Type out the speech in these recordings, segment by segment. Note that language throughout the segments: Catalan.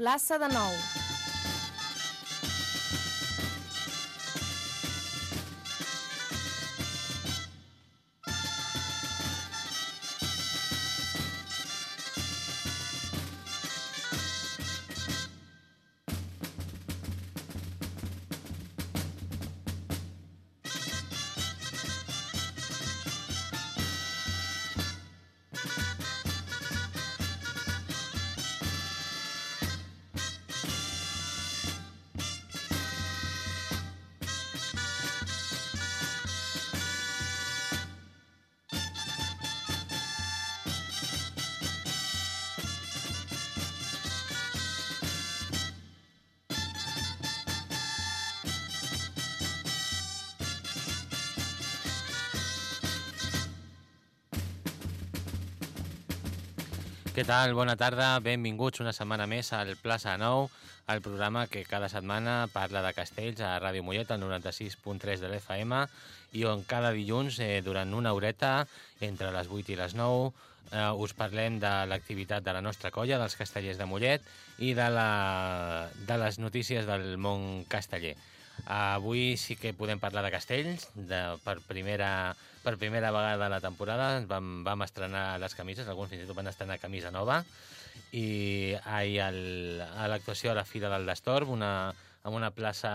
plaça de Nou. Què tal? Bona tarda, benvinguts una setmana més al Plaça Nou, el programa que cada setmana parla de castells a Ràdio Mollet, al 96.3 de l'FM, i on cada dilluns, eh, durant una horeta, entre les 8 i les 9, eh, us parlem de l'activitat de la nostra colla, dels castellers de Mollet, i de, la, de les notícies del món casteller. Avui sí que podem parlar de castells, de, per, primera, per primera vegada a la temporada vam, vam estrenar les camises, alguns fins i tot van estrenar camisa nova, i ahir el, a l'actuació a la Fira del Destorb, una, amb una plaça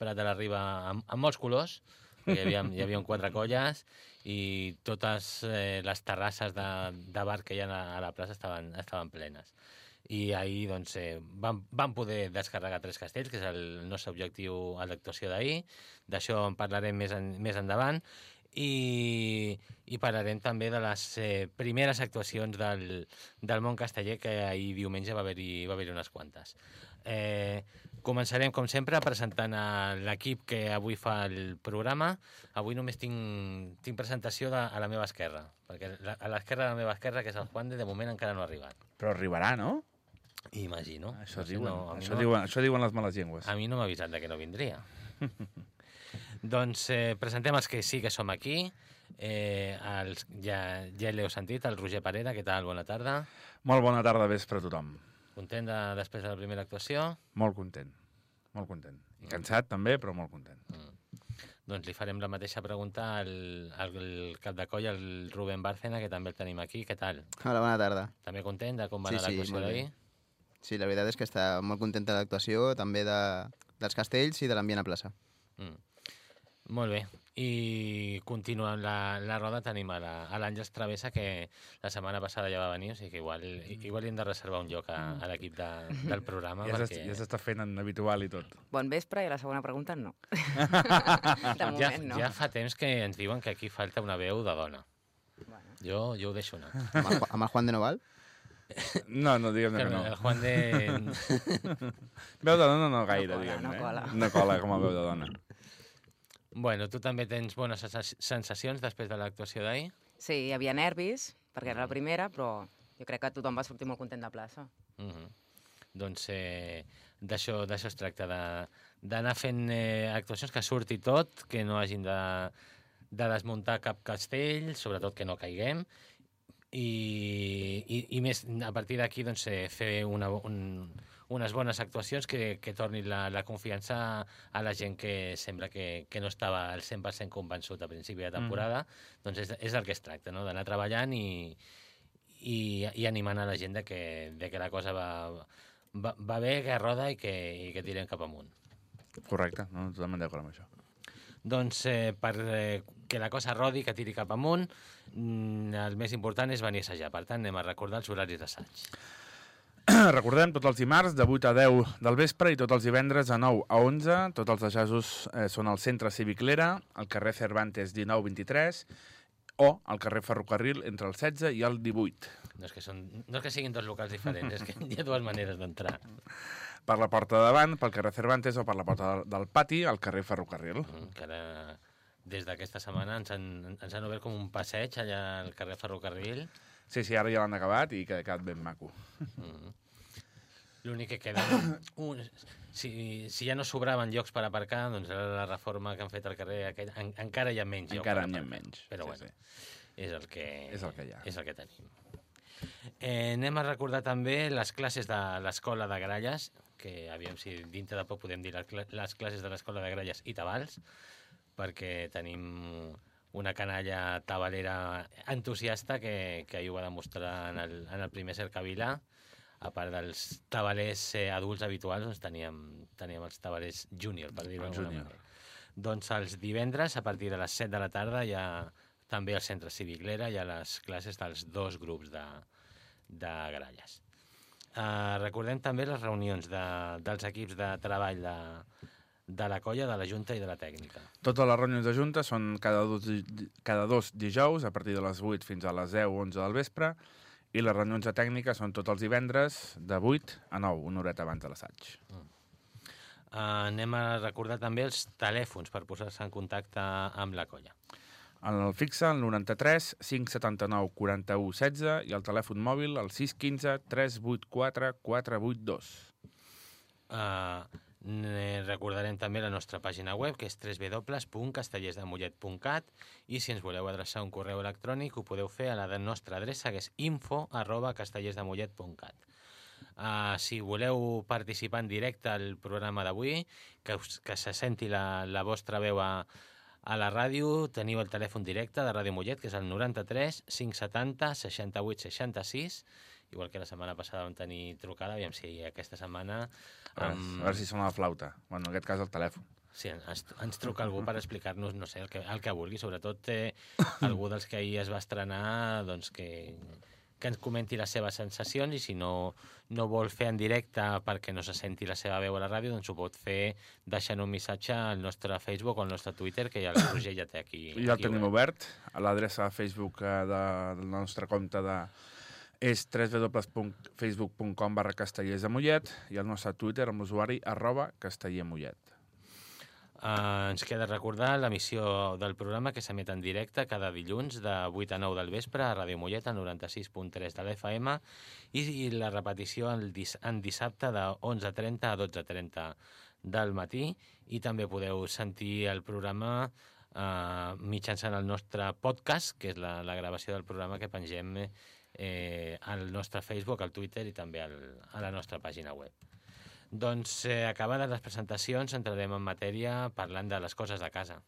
Prat de la Riba amb, amb molts colors, hi havia, hi havia quatre colles i totes eh, les terrasses de, de bar que hi ha a, la plaça estaven, estaven plenes i ahir doncs, eh, vam, vam poder descarregar tres castells, que és el nostre objectiu a l'actuació d'ahir. D'això en parlarem més, en, més endavant. I, i parlarem també de les eh, primeres actuacions del, del món casteller, que ahir diumenge va haver-hi va haver unes quantes. Eh, començarem, com sempre, presentant l'equip que avui fa el programa. Avui només tinc, tinc presentació de, a la meva esquerra, perquè la, a l'esquerra de la meva esquerra, que és el Juan de, de moment encara no ha arribat. Però arribarà, no? Imagino. Això, No sé, diuen, no, això, no- diuen, això diuen les males llengües. A mi no m'ha avisat de que no vindria. doncs eh, presentem els que sí que som aquí. Eh, els, ja ja l'heu sentit, el Roger Parera, què tal? Bona tarda. Molt bona tarda, vespre a tothom. Content de, després de la primera actuació? Molt content. Molt content. I cansat també, però molt content. Doncs li farem la mateixa pregunta al, al cap de coll, el Rubén Bárcena, que també el tenim aquí. Què tal? Hola, bona tarda. També content de com va Sí, anar sí, l'actuació molt bé. d'ahir? Sí, la veritat és que està molt contenta de l'actuació, també de, dels castells i de l'ambient a plaça. Mm. Molt bé. I continuant la, la roda tenim a l'Àngels Travessa, que la setmana passada ja va venir, o sigui que igual, igual hem de reservar un lloc a, a l'equip de, del programa. Ja perquè... ja s'està fent en habitual i tot. Bon vespre i la segona pregunta no. de ja, moment no. ja fa temps que ens diuen que aquí falta una veu de dona. Bueno. Jo, jo ho deixo anar. Amb el, amb el Juan de Noval? No, no, diguem-ne que El, no. el Juan de... Veu de dona no gaire, cola, diguem-ne. no cola. Eh? No cola com a veu de dona. Bueno, tu també tens bones sensa- sensacions després de l'actuació d'ahir? Sí, hi havia nervis, perquè era la primera, però jo crec que tothom va sortir molt content de plaça. Mm -hmm. Doncs eh, d'això es tracta, de- d'anar fent eh, actuacions que surti tot, que no hagin de, de desmuntar cap castell, sobretot que no caiguem, i, i, i més, a partir d'aquí doncs, eh, fer una, un, unes bones actuacions que, que tornin la, la confiança a la gent que sembla que, que no estava al 100% convençut a principi de temporada, doncs és, és del que es tracta, no? d'anar treballant i, i, i animant a la gent de que, de que la cosa va, va, va bé, que roda i que, i que tirem cap amunt. Correcte, no, totalment d'acord amb això. Doncs eh, per eh, que la cosa rodi, que tiri cap amunt, mm, el més important és venir a assajar. Per tant, anem a recordar els horaris d'assaig. Recordem, tots els dimarts de 8 a 10 del vespre i tots els divendres de 9 a 11. Tots els assajos eh, són al centre Cívic Lera, al carrer Cervantes 19-23 o al carrer Ferrocarril entre el 16 i el 18. No és que, són, no és que siguin dos locals diferents, és que hi ha dues maneres d'entrar. Per la porta de davant, pel carrer Cervantes o per la porta del, del pati, al carrer Ferrocarril. Mm, Que ara, des d'aquesta setmana, ens han, ens han obert com un passeig allà al carrer Ferrocarril. Sí, sí, ara ja l'han acabat i que ha quedat ben maco. Mm. L'únic que queda... Un, si, si ja no sobraven llocs per aparcar, doncs ara la reforma que han fet al carrer aquell, en, encara hi ha menys Encara n'hi ha menys, Però sí, bueno, sí. és el que... És el que hi ha. És el que tenim. Eh, anem a recordar també les classes de l'escola de Gralles, que aviam si dintre de poc podem dir les, cla- les classes de l'escola de Gralles i Tabals, perquè tenim una canalla tabalera entusiasta que, que ahir ho va demostrar en el, en el primer cercavila. A part dels tabalers eh, adults habituals, doncs teníem, teníem els tabalers júnior, per dir-ho d'alguna manera. Doncs els divendres, a partir de les 7 de la tarda, hi ha també al centre cívic Lera, hi ha les classes dels dos grups de, de gralles. Uh, recordem també les reunions de, dels equips de treball de, de la colla, de la Junta i de la tècnica. Totes les reunions de Junta són cada dos, cada dos dijous, a partir de les 8 fins a les 10 o 11 del vespre, i les reunions de tècnica són tots els divendres de 8 a 9, una horeta abans de l'assaig. Uh, anem a recordar també els telèfons per posar-se en contacte amb la colla. En el fixe, el 93 579 41 16 i el telèfon mòbil, el 615 384 482. Uh, recordarem també la nostra pàgina web, que és www.castellersdemollet.cat i si ens voleu adreçar un correu electrònic ho podeu fer a la nostra adreça, que és info arroba castellersdemollet.cat. Uh, si voleu participar en directe al programa d'avui, que, que se senti la, la vostra veu a, a la ràdio, teniu el telèfon directe de Ràdio Mollet, que és el 93 570 68 66, igual que la setmana passada vam tenir trucada, aviam si aquesta setmana... A veure, a veure si sona la flauta. Bueno, en aquest cas el telèfon. Sí, ens, ens truca algú per explicar-nos, no sé, el que, el que vulgui, sobretot eh, algú dels que ahir es va estrenar, doncs que, que ens comenti les seves sensacions i si no, no vol fer en directe perquè no se senti la seva veu a la ràdio, doncs ho pot fer deixant un missatge al nostre Facebook o al nostre Twitter, que ja el Roger ja té aquí. Ja el aquí tenim obert. A l'adreça de Facebook eh, de, del nostre compte de és www.facebook.com barra castellers de Mollet i el nostre Twitter amb l'usuari arroba castellermollet. Uh, ens queda recordar l'emissió del programa que s'emet en directe cada dilluns de 8 a 9 del vespre a Ràdio Mollet, al 96.3 de l'FM, i, i la repetició en, dis, en dissabte de 11.30 a 12.30 del matí, i també podeu sentir el programa uh, mitjançant el nostre podcast, que és la, la gravació del programa que pengem eh, al nostre Facebook, al Twitter i també al, a la nostra pàgina web. Doncs, eh, acabades les presentacions, entrarem en matèria parlant de les coses de casa.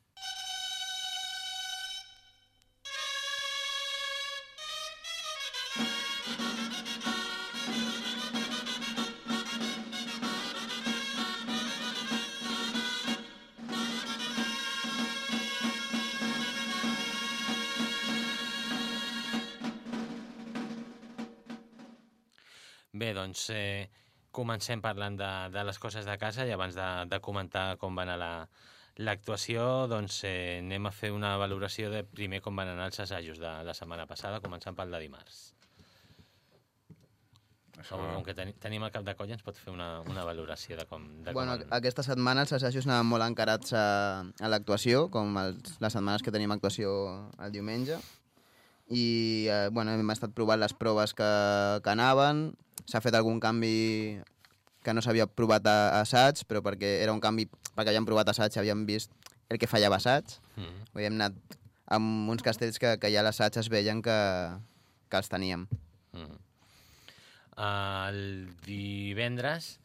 Bé, doncs, eh, comencem parlant de, de les coses de casa i abans de, de comentar com va anar la- l'actuació, doncs eh, anem a fer una valoració de primer com van anar els assajos de la setmana passada, començant pel de dimarts. Això, Com, com que ten, tenim el cap de colla, ens pot fer una, una valoració de com... De Bueno, com aquesta setmana els assajos anaven molt encarats a, a l'actuació, com els, les setmanes que tenim actuació el diumenge. I eh, bueno, hem estat provant les proves que, que anaven. S'ha fet algun canvi que no s'havia provat a, a assaig, però perquè era un canvi perquè havíem provat assaig i havíem vist el que fallava assaig. Mm. Dir, hem anat amb uns castells que, que ja a l'assaig es veien que, que els teníem. Mm. El divendres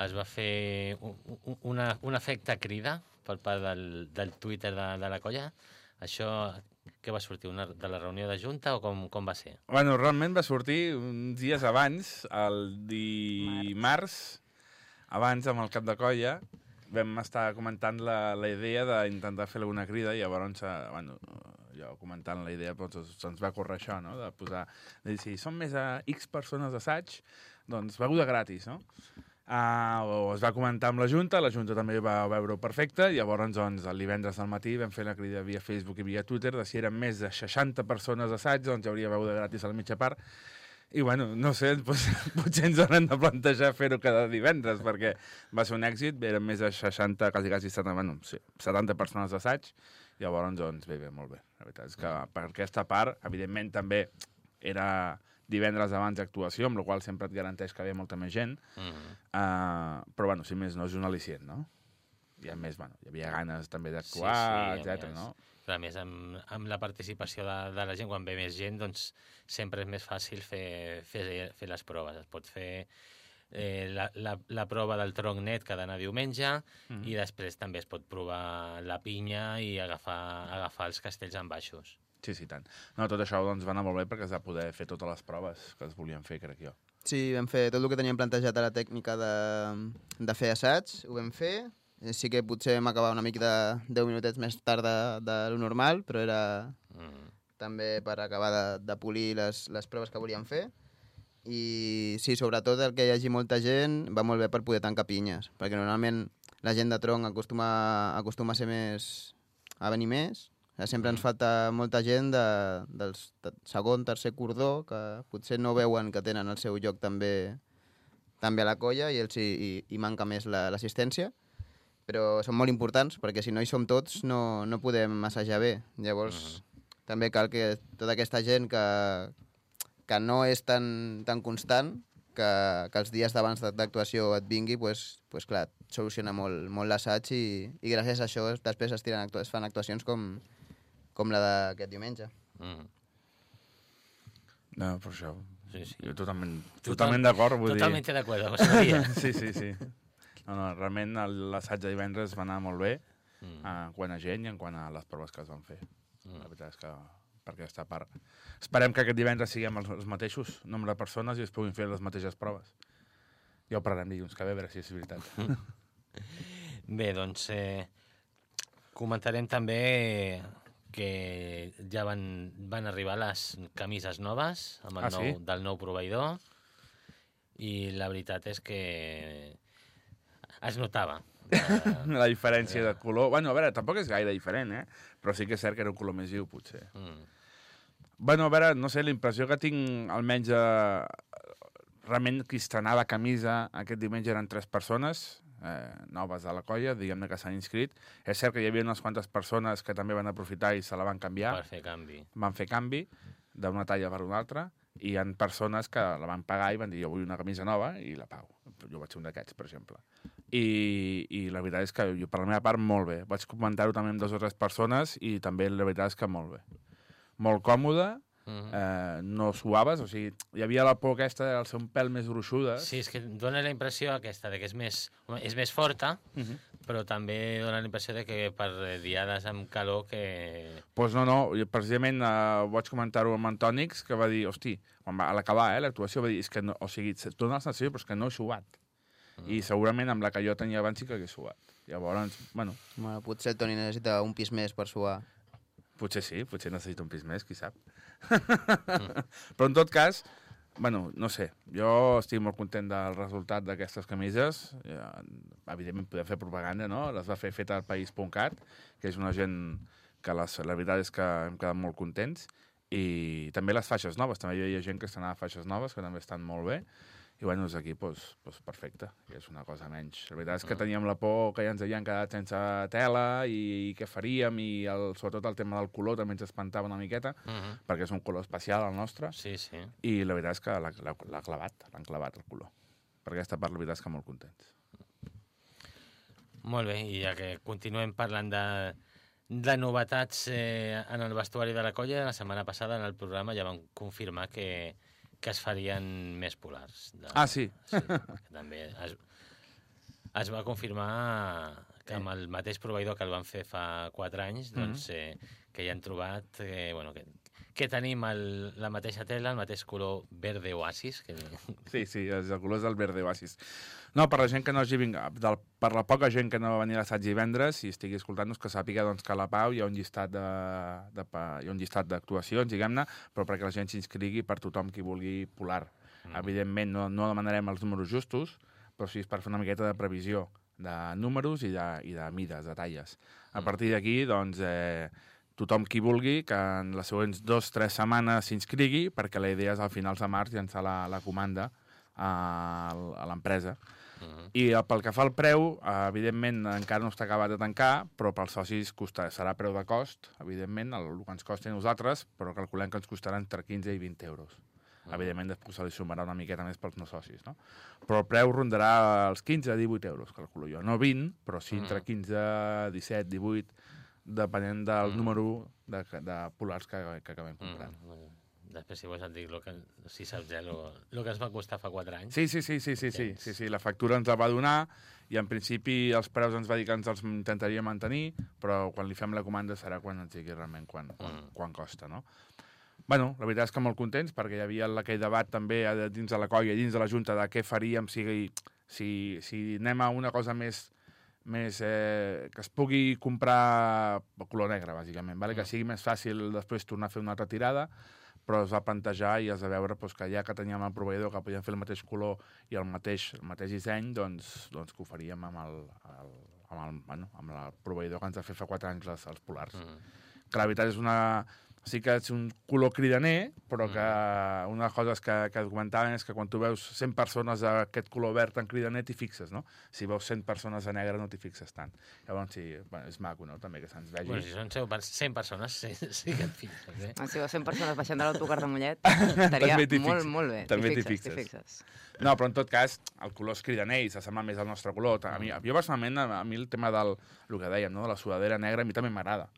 es va fer un, un, una, un efecte crida per part del, del Twitter de, de la colla. Això, què va sortir? Una, de la reunió de Junta o com, com va ser? Bueno, realment va sortir uns dies abans, el dimarts, abans amb el cap de colla, vam estar comentant la, la idea d'intentar fer alguna crida i llavors, eh, bueno, jo comentant la idea, doncs se'ns va córrer això, no?, de posar, de dir, si som més a X persones d'assaig, doncs beguda gratis, no? Uh, es va comentar amb la Junta, la Junta també va veure-ho perfecte, i llavors doncs, el divendres al matí vam fer la crida via Facebook i via Twitter de si eren més de 60 persones d'assaig, doncs hi hauria beguda gratis a la mitja part, i bueno, no sé, doncs, potser ens haurem de plantejar fer-ho cada divendres, perquè va ser un èxit, eren més de 60, quasi, quasi 70, bueno, sí, 70 persones d'assaig, llavors, doncs, bé, bé, molt bé. La veritat és que per aquesta part, evidentment, també era divendres abans d'actuació, amb la qual sempre et garanteix que hi havia molta més gent, Mm -hmm. uh, però, bueno, si més no, és un al·licient, no? I a més, bueno, hi havia ganes també d'actuar, Sí, sí, etc. no? però a més amb, amb la participació de, de la gent, quan ve més gent, doncs sempre és més fàcil fer, fer, fer les proves. Es pot fer eh, la, la, la prova del tronc net cada anar diumenge Mhm. i després també es pot provar la pinya i agafar, agafar els castells en baixos. Sí, sí, tant. No, tot això doncs, va anar molt bé perquè es va poder fer totes les proves que es volien fer, crec jo. Sí, vam fer tot el que teníem plantejat a la tècnica de, de fer assaig, ho vam fer. Eh, Sí que potser vam acabar una mica de 10 minutets més tard de, de lo normal, però era Mm. també per acabar de, de polir les, les proves que volíem fer. I sí, sobretot el que hi hagi molta gent va molt bé per poder tancar pinyes, perquè normalment la gent de tronc acostuma, acostuma a ser més... a venir més. Sigui, Sempre ens falta molta gent de, del de segon, tercer cordó, que potser no veuen que tenen el seu lloc també també a la colla i, els hi, i, i manca més la- l'assistència. Però són molt importants perquè si no hi som tots no, no podem assajar bé. Llavors també cal que tota aquesta gent que, que no és tan, tan constant que, que els dies d'abans d'actuació et vingui, pues, pues clar, soluciona molt, molt l'assaig i, i gràcies a això es- després es, tiren, actua- es fan actuacions com, com la d'aquest diumenge. Mm. No, per això. Sí, sí. Jo totalment, Total- totalment d'acord, vull Totalmente dir... de acuerdo, Maria. Sí, sí, sí. No, no, realment el- l'assaig de divendres va anar molt bé Mm. en quant a gent i en quant a les proves que es van fer. Mm. La veritat és que per aquesta part. Esperem que aquest divendres siguem els, els mateixos nombre de persones i es puguin fer les mateixes proves. Ja ho parlarem dilluns que ve, a veure si és veritat. Bé, doncs eh, comentarem també que ja van, van arribar les camises noves amb el Ah, nou, sí? del nou proveïdor i la veritat és que es notava. Eh, La diferència de color... Bueno, a veure, tampoc és gaire diferent, eh? Però sí que és cert que era un color més viu, potser. mm, Bueno, a veure, no sé, la impressió que tinc, almenys, eh, realment qui estrenava camisa aquest diumenge eren tres persones, eh, noves de la colla, diguem-ne que s'han inscrit. És cert que hi havia unes quantes persones que també van aprofitar i se la van canviar, per fer canvi. van fer canvi d'una talla per una altra, i hi ha persones que la van pagar i van dir jo vull una camisa nova i la pago. Jo vaig ser un d'aquests, per exemple. I, I la veritat és que jo, per la meva part, molt bé. Vaig comentar-ho també amb dues o tres persones i també la veritat és que molt bé. Molt còmode, Mm. eh, no suaves, o sigui, hi havia la por aquesta de ser un pèl més gruixudes. Sí, és que dona la impressió aquesta de que és més, és més forta, Uh -huh. però també dona la impressió de que per diades amb calor que... Pues no, no, jo precisament eh, vaig comentar-ho amb Antònix, que va dir, hosti, quan va, a l'acabar eh, l'actuació va dir, és que no, o sigui, dona la sensació, però és que no he suat. I segurament amb la que jo tenia abans sí que hagués suat. Llavors, bueno, Bueno, potser el Toni necessita un pis més per suar. potser sí, potser necessito un pis més, qui sap. Però en tot cas, bueno, no sé, jo estic molt content del resultat d'aquestes camises. Evidentment podem fer propaganda, no? Les va fer feta al país.cat, que és una gent que les, la veritat és que hem quedat molt contents. I també les faixes noves, també hi havia gent que estrenava faixes noves, que també estan molt bé. I bueno, doncs aquí, doncs, doncs perfecte, és una cosa menys. La veritat és que teníem la por que ja ens havien quedat sense tela i, i què faríem, i el, sobretot el tema del color també ens espantava una miqueta, Mm -hmm. perquè és un color especial el nostre, Sí, sí. i la veritat és que l'ha clavat, l'han clavat el color. Per aquesta part, la veritat és que molt contents. Molt bé, i ja que continuem parlant de, de novetats eh, en el vestuari de la colla, la setmana passada en el programa ja van confirmar que, que es farien més polars. De, Ah, sí? sí també es, es va confirmar que amb el mateix proveïdor que el van fer fa 4 anys, doncs, eh, que ja han trobat eh, bueno, que, que tenim el, la mateixa tela, el mateix color verde oasis, que Sí, sí, el color és del verde oasis. No, per la gent que no hagi vingut, del, per la poca gent que no va venir a l'assaig divendres, i estigui escoltant-nos, que sàpiga doncs, que a la Pau hi ha un llistat de, de, hi ha un llistat d'actuacions, diguem-ne, però perquè la gent s'inscrigui per tothom qui vulgui polar. Mm. Evidentment, no, no demanarem els números justos, però sí és per fer una miqueta de previsió de números i de, i de mides, de talles. A partir d'aquí, doncs, eh, tothom qui vulgui que en les següents dues o tres setmanes s'inscrigui, perquè la idea és al finals de març llançar la, la comanda a, a l'empresa. Mhm. I eh, pel que fa al preu, eh, evidentment encara no està acabat de tancar, però pels socis costa, serà preu de cost, evidentment, el, el que ens costi a nosaltres, però calculem que ens costarà entre 15 i 20 euros. Mm. Evidentment, després se li sumarà una miqueta més pels no socis, no? Però el preu rondarà els 15 a 18 euros, calculo jo. No 20, però sí entre Mm. 15, 17, 18, depenent del Mm. número de, de polars que, que acabem comprant. Mm. Després, si vols, et dic lo que, si saps ja el que ens va costar fa 4 anys. Sí, sí, sí, sí, sí, sí, sí, sí, la factura ens la va donar i en principi els preus ens va dir que ens els intentaria mantenir, però quan li fem la comanda serà quan ens digui realment quan, quan, Mm. quan costa, no? Bueno, la veritat és que molt contents perquè hi havia aquell debat també dins de la colla, dins de la Junta, de què faríem si, si, si anem a una cosa més més eh, que es pugui comprar color negre, bàsicament, vale? que Mm. sigui més fàcil després tornar a fer una altra tirada, però es va plantejar i es va veure doncs, que ja que teníem el proveïdor que podíem fer el mateix color i el mateix, el mateix disseny, doncs, doncs que ho faríem amb el, el, amb, el, bueno, amb el proveïdor que ens va fer fa 4 anys les, els polars. Mm. Que la veritat és una... Sí que és un color cridaner, però que una de les coses que, que comentaven és que quan tu veus 100 persones d'aquest color verd tan cridaner t'hi fixes, no? Si veus 100 persones de negre no t'hi fixes tant. Llavors sí, bueno, és maco, no?, també que se'ns vegi. Bueno, si són 100 persones, sí, sí que et fixes, eh? Ah, Si veus 100 persones baixant de l'autocar de Mollet, estaria molt, molt bé. També T'hi fixes, fixes. fixes. No, però en tot cas, el color és cridaner i s'assembla més al nostre color. A mi, jo personalment, a, a mi el tema del, el que dèiem, no? de la sudadera negra, a mi també m'agrada.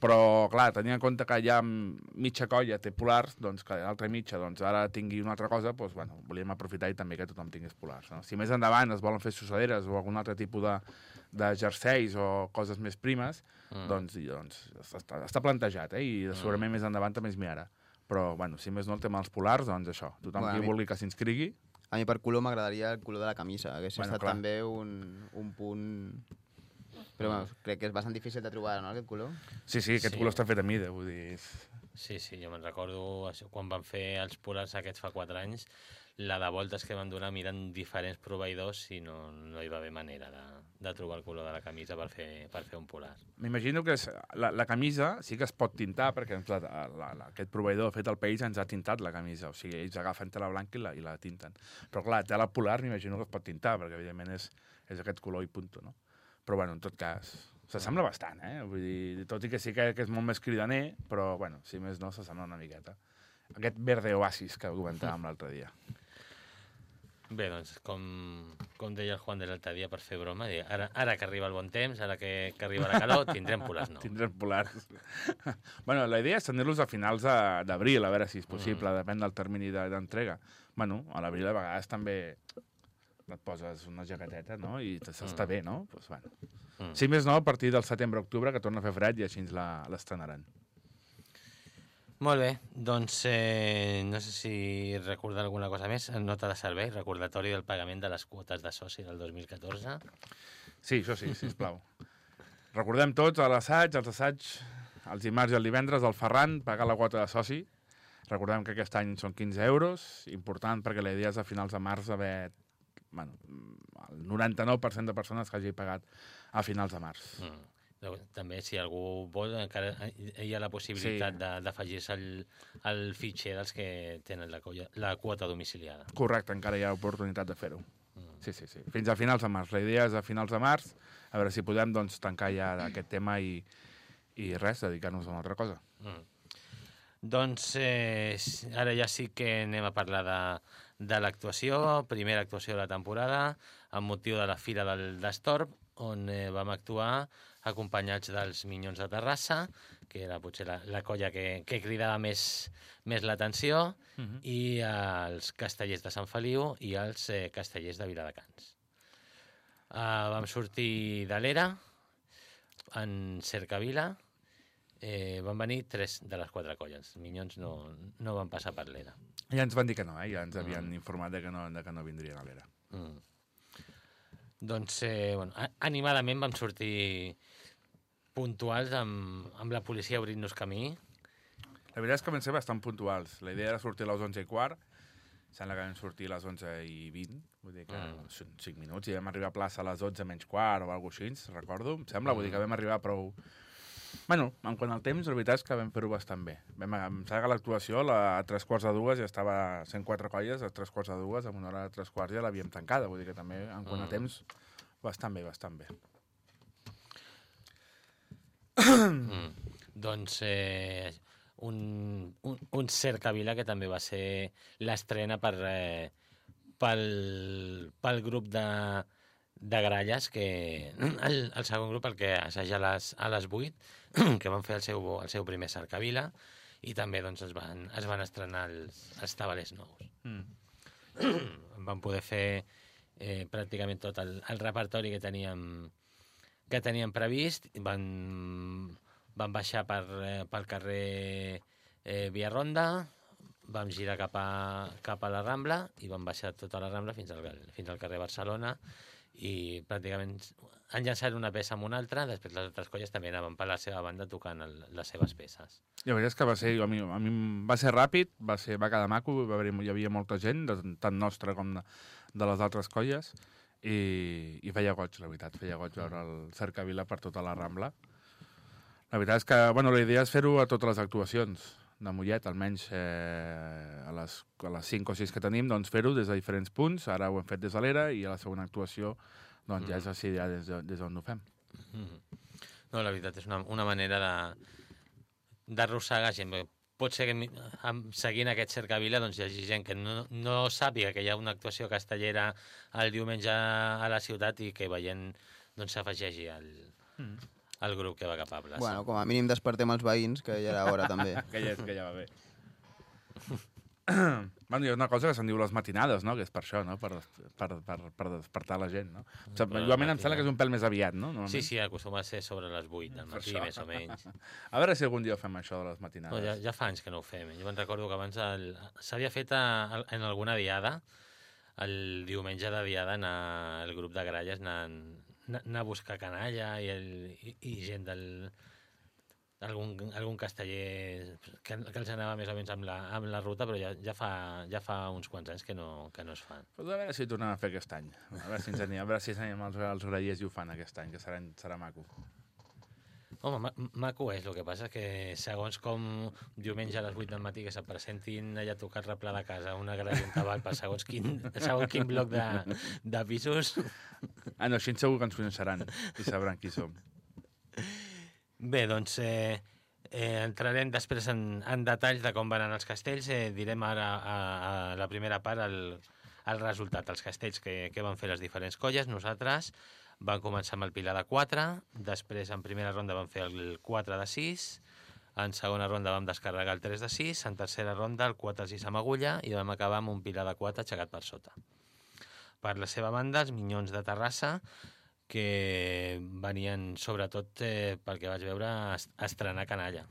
Però, clar, tenint en compte que ja mitja colla té polars, doncs que l'altra mitja doncs, ara tingui una altra cosa, doncs, bueno, volíem aprofitar i també que tothom tingués polars. No? Si més endavant es volen fer susaderes o algun altre tipus de, de jerseis o coses més primes, Mm. doncs, i, doncs està, està plantejat, eh? i segurament més endavant també es mirarà. Però, bueno, si més no, el tema dels polars, doncs això, tothom Bueno, a qui mi- vulgui que s'inscrigui, A mi per color m'agradaria el color de la camisa. Hauria Bueno, estat clar. també un, un punt... Però bueno, crec que és bastant difícil de trobar, no, aquest color? Sí, sí, aquest Sí. color està fet a mida, vull dir... Sí, sí, jo me'n recordo quan van fer els polars aquests fa 4 anys, la de voltes que van donar mirant diferents proveïdors i no, no hi va haver manera de, de trobar el color de la camisa per fer, per fer un polar. M'imagino que és, la, la camisa sí que es pot tintar, perquè la, la, la, aquest proveïdor fet el país ens ha tintat la camisa, o sigui, ells agafen tela blanca i la, i la tinten. Però clar, tela polar m'imagino que es pot tintar, perquè evidentment és, és aquest color i punto, no? Però bueno, en tot cas, s'assembla bastant, eh? Vull dir, tot i que sí que, que és molt més cridaner, però bueno, si més no, s'assembla una miqueta. Aquest verde oasis que comentàvem l'altre dia. Bé, doncs, com, com deia el Juan de l'altre dia per fer broma, dir, ara, ara que arriba el bon temps, ara que, que arriba la calor, tindrem polars nous. Tindrem polars. bueno, la idea és tenir-los a finals de- d'abril, a veure si és possible, mm. depèn del termini de- d'entrega. bueno, a l'abril a vegades també et poses una jaqueteta, no? I s'està Mm. bé, no? Pues, bueno. Mm. Si més no, a partir del setembre-octubre, que torna a fer fred i així l'estrenaran. Molt bé, doncs eh, no sé si recordar alguna cosa més. Nota de servei, recordatori del pagament de les quotes de soci del 2014. Sí, això sí, sisplau. Recordem tots a l'assaig, els assaigs, els dimarts i el divendres, al Ferran, pagar la quota de soci. Recordem que aquest any són 15 euros, important perquè la idea és a finals de març haver bueno, el 99% de persones que hagi pagat a finals de març. Mm. També, si algú vol, encara hi ha la possibilitat Sí. sí. d'afegir-se al, al fitxer dels que tenen la, colla, la quota domiciliada. Correcte, encara hi ha oportunitat de fer-ho. Mm. Sí, sí, sí. Fins a finals de març. La idea és a finals de març, a veure si podem doncs, tancar ja aquest tema i, i res, dedicar-nos a una altra cosa. Mm. Doncs eh, ara ja sí que anem a parlar de, de l'actuació, primera actuació de la temporada, amb motiu de la Fira del d'Estorb, on eh, vam actuar acompanyats dels Minyons de Terrassa, que era potser la, la colla que, que cridava més, més l'atenció, Uh -huh. i els castellers de Sant Feliu i els eh, castellers de Viladecans. Uh, vam sortir de l'era, en Cercavila, eh, van venir tres de les quatre colles. Minyons no, no van passar per l'era. Ja ens van dir que no, eh? ja ens havien Mm. informat de que no, de que no vindrien a l'era. Mm. Doncs, eh, bueno, animadament vam sortir puntuals amb, amb la policia obrint-nos camí. La veritat és que vam ser bastant puntuals. La idea era sortir a les 11 i quart, sembla que vam sortir a les 11 i 20, vull dir que Mm. són 5 minuts, i vam arribar a plaça a les 12 menys quart o alguna cosa així, recordo, em sembla, vull dir que Mm. vam arribar prou... Bueno, en quant al temps, la veritat és que vam fer-ho bastant bé. Vam, em sembla que l'actuació la, a tres quarts de dues ja estava 104 colles, a tres quarts de dues, amb una hora de tres quarts ja l'havíem tancada, vull dir que també, en quant a Mm. temps, bastant bé, bastant bé. Mm. Doncs eh, un, un, un cercavila que també va ser l'estrena per, eh, pel, pel grup de, de gralles que el, el segon grup el que assaja a les, a les 8 que van fer el seu, el seu primer cercavila i també doncs, es, van, es van estrenar els, els tabalers nous. Mm. Van poder fer eh, pràcticament tot el, el repertori que teníem, que teníem previst. Van, van baixar per, eh, pel carrer eh, Via Ronda, vam girar cap a, cap a la Rambla i vam baixar tota la Rambla fins al, fins al carrer Barcelona i pràcticament han llançat una peça amb una altra, després les altres colles també anaven per la seva banda tocant el, les seves peces. I la veritat és que va ser, a mi, a mi va ser ràpid, va, ser, va quedar maco, va haver, hi havia molta gent, de, tant nostra com de, de les altres colles, i, i feia goig, la veritat, feia goig veure el cercavila per tota la Rambla. La veritat és que, bueno, la idea és fer-ho a totes les actuacions de Mollet, almenys eh, a, les, a les 5 o 6 que tenim, doncs fer-ho des de diferents punts, ara ho hem fet des de l'era, i a la segona actuació doncs ja és així, ja des, de, des d'on ho fem. Mm. No, la veritat, és una, una manera de d'arrossegar gent. Pot ser que seguint aquest cercavila doncs, hi hagi gent que no, no sàpiga que hi ha una actuació castellera el diumenge a la ciutat i que veient doncs, s'afegeixi al, Mm. Al grup que va cap a plaça. Bueno, com a mínim despertem els veïns, que ja era hora també. que, ja, que ja va bé. bueno, hi ha una cosa que se'n diu les matinades, no? Que és per això, no? Per, per, per, per despertar la gent, no? O sigui, igualment em sembla que és un pèl més aviat, no? Normalment. Sí, sí, acostuma a ser sobre les 8 del matí, més o menys. A veure si algun dia fem això de les No, matinades. ja, ja fa anys que no ho fem. eh? Jo me'n recordo que abans el- s'havia fet a, a, en alguna diada, el diumenge de diada, anar, el grup de gralles anar, anar, a buscar canalla i, el, i, i gent del algun, algun casteller que, que els anava més o menys amb la, amb la ruta, però ja, ja, fa, ja fa uns quants anys que no, que no es fan. Pues a veure si tornem a fer aquest any. A veure si ens anem, a veure si ens anem els, els grallers i ho fan aquest any, que serà, serà maco. Home, ma maco és, el que passa que segons com diumenge a les 8 del matí que se presentin allà a tocar el replà de casa una un tabac per segons quin, segons quin bloc de, de pisos. Ah, no, així segur que ens coneixeran i sabran qui som. Bé, doncs eh, eh, entrarem després en, en detalls de com van anar els castells. Eh, direm ara a, a la primera part el, el resultat, els castells que, que van fer les diferents colles. Nosaltres vam començar amb el Pilar de 4, després en primera ronda vam fer el 4 de 6, en segona ronda vam descarregar el 3 de 6, en tercera ronda el 4 de 6 amb agulla i vam acabar amb un Pilar de 4 aixecat per sota. Per la seva banda, els Minyons de Terrassa, que venien sobretot eh, pel que vaig veure a est- a estrenar canalla.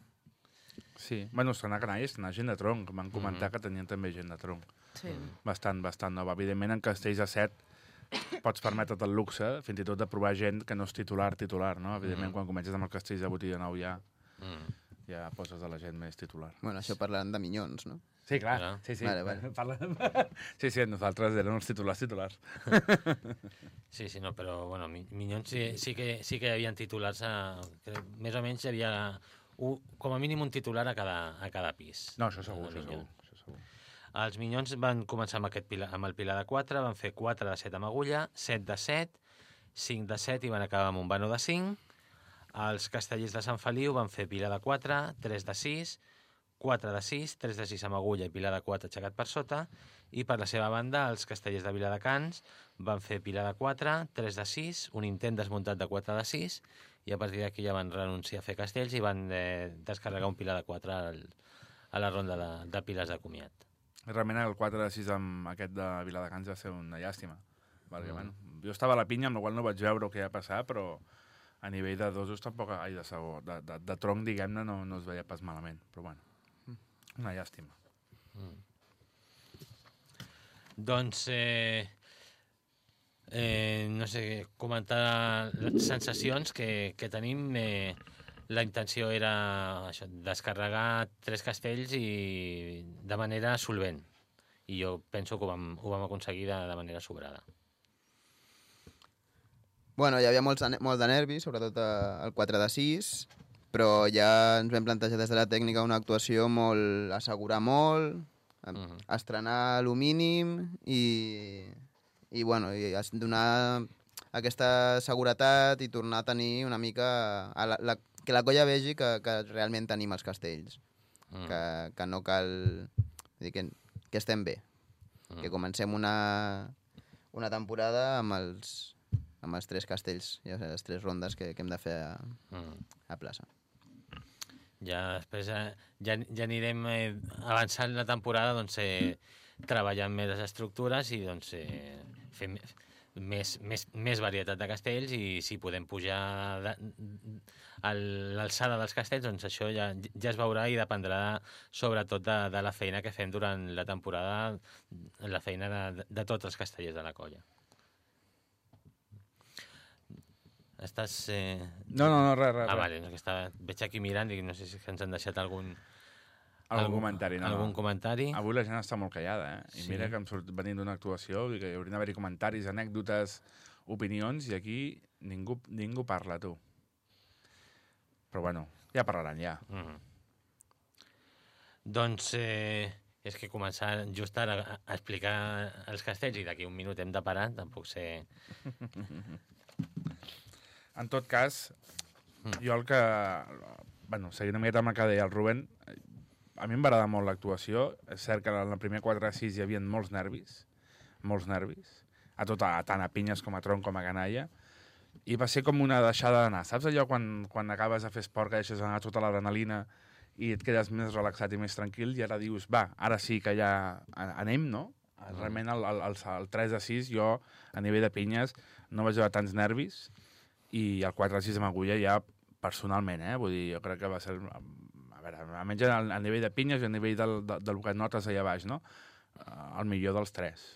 Sí, bueno, estrenar canalla i estrenar gent de tronc. Van comentar Mhm. que tenien també gent de tronc. Sí. Bastant, bastant nova. Evidentment, en castells de set pots permetre't el luxe, fins i tot de provar gent que no és titular, titular, no? Evidentment, Mhm. quan comences amb els castells de 8 i de 9 ja, Mm. ja poses a la gent més titular. Bueno, això parlant de minyons, no? Sí, clar. Clar. Sí, sí. Vale, vale. Parla... sí, sí, nosaltres érem els titulars titulars. Sí, sí, no, però bueno, Mi- Minyons sí, sí, que, sí que hi havia titulars, a, que més o menys hi havia un, com a mínim un titular a cada, a cada pis. No, això segur, això segur. Això segur. Els Minyons van començar amb, aquest pilar, amb el pilar de 4, van fer 4 de 7 amb agulla, 7 de 7, 5 de 7 i van acabar amb un vano de 5. Els castellers de Sant Feliu van fer pilar de 4, 3 de 6, 4 de 6, 3 de 6 amb agulla i pilar de 4 aixecat per sota. I per la seva banda, els castellers de Viladecans van fer pilar de 4, 3 de 6, un intent desmuntat de 4 de 6 i a partir d'aquí ja van renunciar a fer castells i van eh, descarregar un pilar de 4 al, a la ronda de, de piles de comiat. Realment el 4 de 6 amb aquest de Viladecans va ser una llàstima. Perquè, Mm. bueno, jo estava a la pinya, amb la qual no vaig veure el que ia passar, però a nivell de dosos tampoc, ai, de, segon, de, de, de tronc, diguem-ne, no, no es veia pas malament. Però bueno, una llàstima. Doncs, eh, eh, no sé, comentar les sensacions que, que tenim. Eh, la intenció era això, descarregar tres castells i de manera solvent. I jo penso que ho vam, ho vam aconseguir de, de manera sobrada. Bueno, hi havia molts, molt de nervis, sobretot eh, el 4 de 6, però ja ens vam plantejar des de la tècnica una actuació molt... assegurar molt, em- Mhm. estrenar el mínim i, i, bueno, i donar aquesta seguretat i tornar a tenir una mica... A la, la, que la colla vegi que, que realment tenim els castells, Mm. que, que no cal... Dir que, que estem bé, Mm. que comencem una, una temporada amb els, amb els tres castells, ja sé, les tres rondes que, que hem de fer a, Mm. a plaça. Ja després eh, ja, ja anirem eh, avançant la temporada doncs, eh, treballant més les estructures i doncs, eh, fer me- més, més, més varietat de castells i si podem pujar de- a l'alçada dels castells, doncs això ja, ja es veurà i dependrà sobretot de, de la feina que fem durant la temporada, la feina de, de tots els castellers de la colla. Estàs... Eh... No, no, no, res, res. Ah, vale, no, que estava... veig aquí mirant i no sé si ens han deixat algun... Algun comentari, no? Algun comentari? Avui la gent està molt callada, eh? I Sí. mira que em surt venint d'una actuació i que hi haurien d'haver-hi comentaris, anècdotes, opinions, i aquí ningú, ningú parla, tu. Però bueno, ja parlaran, ja. Mm -hmm. Doncs eh, és que començar just ara a, a explicar els castells i d'aquí un minut hem de parar, tampoc sé... En tot cas, jo el que... Bueno, seguint una miqueta amb el que deia el Rubén, a mi em va agradar molt l'actuació. És cert que en el primer 4 a 6 hi havia molts nervis, molts nervis, a tot, a, tant a pinyes com a tronc com a canalla, i va ser com una deixada d'anar. Saps allò quan, quan acabes de fer esport que deixes anar tota l'adrenalina i et quedes més relaxat i més tranquil i ara dius, va, ara sí que ja anem, no? Realment el, el, el, el 3 a 6 jo, a nivell de pinyes, no vaig veure tants nervis i el 4 a 6 amb agulla ja personalment, eh? Vull dir, jo crec que va ser... A veure, almenys a, a nivell de pinyes i a nivell del, del, del que notes allà baix, no? Eh, El millor dels tres,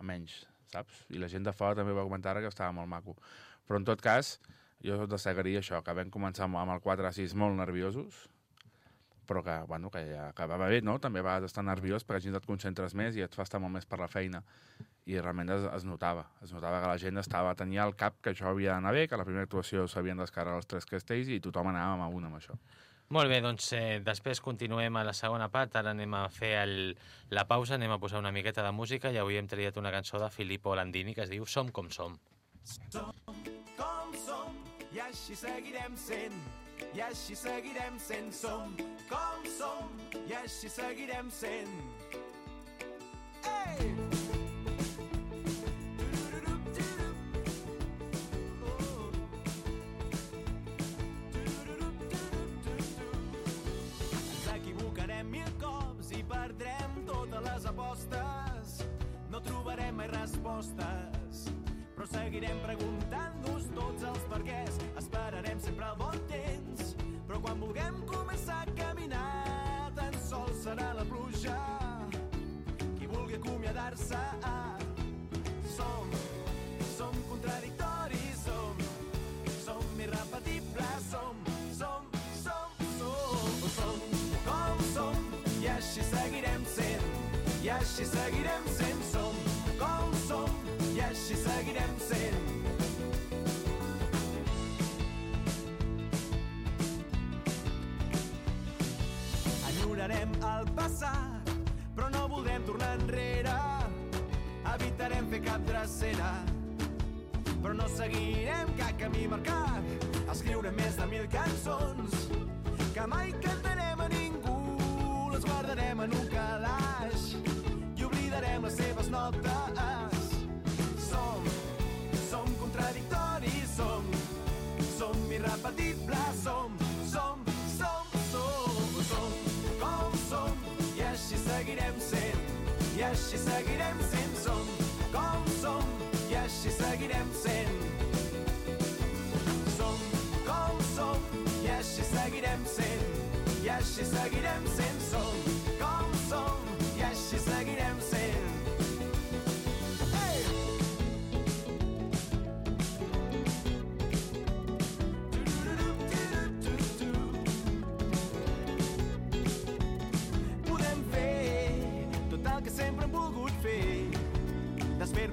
almenys, saps? I la gent de fora també va comentar que estava molt maco. Però en tot cas, jo destacaria això, que vam començar amb amb el 4 a 6 molt nerviosos, però que, bueno, que ja acabava bé, no? També vas estar nerviós perquè així et concentres més i et fa estar molt més per la feina. I realment es, es notava, es notava que la gent estava, tenia al cap que això havia d'anar bé, que a la primera actuació s'havien descarregat els tres castells i tothom anava amb un amb això. Molt bé, doncs eh, després continuem a la segona part, ara anem a fer el, la pausa, anem a posar una miqueta de música i avui hem triat una cançó de Filippo Landini que es diu Som com som. com som i així seguirem sent i així seguirem sent som com som i així seguirem sent Ei! Ens totes les apostes. No trobarem mai respostes, però seguirem preguntant-nos així seguirem sent, som, com som, i així seguirem sent. Enyorarem el passat, però no voldrem tornar enrere. Evitarem fer cap drecera, però no seguirem cap camí marcat. Escriurem més de mil cançons que mai cantarem a ningú. Les guardarem en un calaix les notes. Som, som contradictoris, som, som irrepetibles, som, som, som, som, som, com som, i així seguirem sent, i així seguirem sent, som, com som, i així seguirem sent. Som com som, i així seguirem sent, i així seguirem sent, som com som, i així seguirem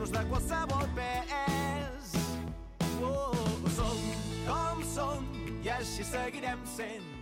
desfer-nos de qualsevol pes. Oh, som com som i així seguirem sent.